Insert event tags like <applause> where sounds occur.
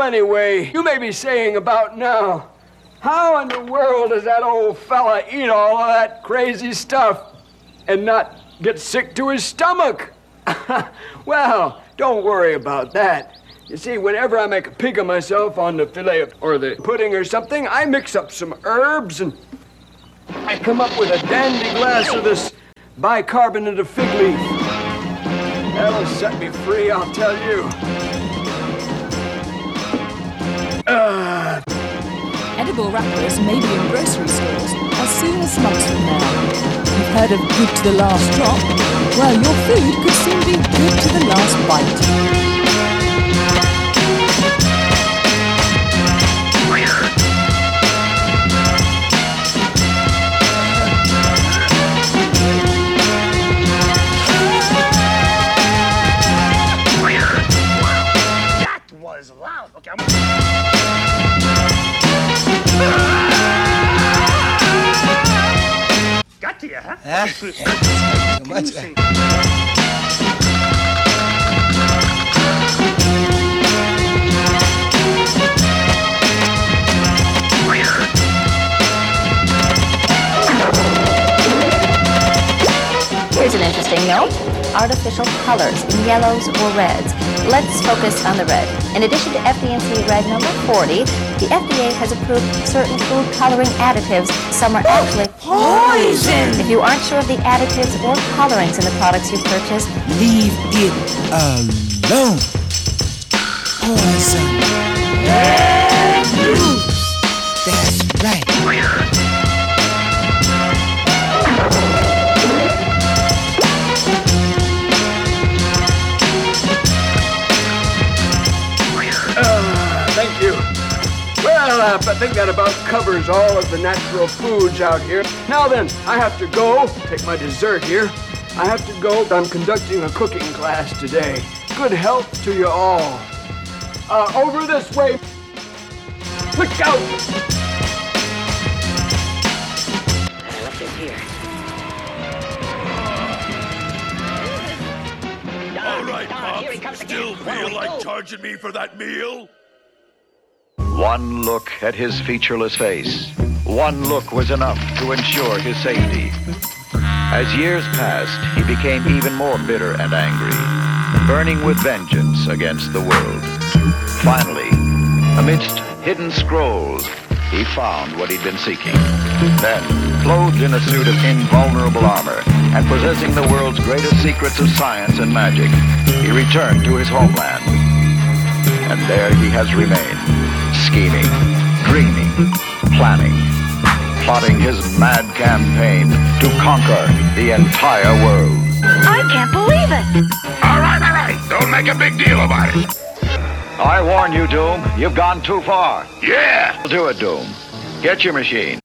Well, anyway, you may be saying about now, how in the world does that old fella eat all of that crazy stuff and not get sick to his stomach? <laughs> well, don't worry about that. You see, whenever I make a pig of myself on the fillet of, or the pudding or something, I mix up some herbs and I come up with a dandy glass of this bicarbonate of fig leaf. That'll set me free, I'll tell you. Edible wrappers may be in grocery stores as soon as months from now. You've heard of good to the last drop? Well, your food could soon be good to the last bite. That was loud. Okay, I'm. To you, huh? Here's an interesting note. Artificial colors in yellows or reds. Let's focus on the red. In addition to FD&C Red number 40, the FDA has approved certain food coloring additives. Some are oh, actually poison. If you aren't sure of the additives or colorings in the products you purchase, Leave it alone. Poison. That's Well, I think that about covers all of the natural foods out here. Now then, I have to go. Take my dessert here. I have to go. I'm conducting a cooking class today. Good health to you all. Uh, over this way. Look out! I left it here. All right, Pop. Here he comes Still again. Feel like charging me for that meal? One look at his featureless face. One look was enough to ensure his safety. As years passed, he became even more bitter and angry, burning with vengeance against the world. Finally, amidst hidden scrolls, he found what he'd been seeking. Then, clothed in a suit of invulnerable armor and possessing the world's greatest secrets of science and magic, he returned to his homeland. And there he has remained, scheming, dreaming, planning, plotting his mad campaign to conquer the entire world. I can't believe it. All right, all right. Don't make a big deal about it. I warn you, Doom, you've gone too far. Yeah. Do it, Doom. Get your machine.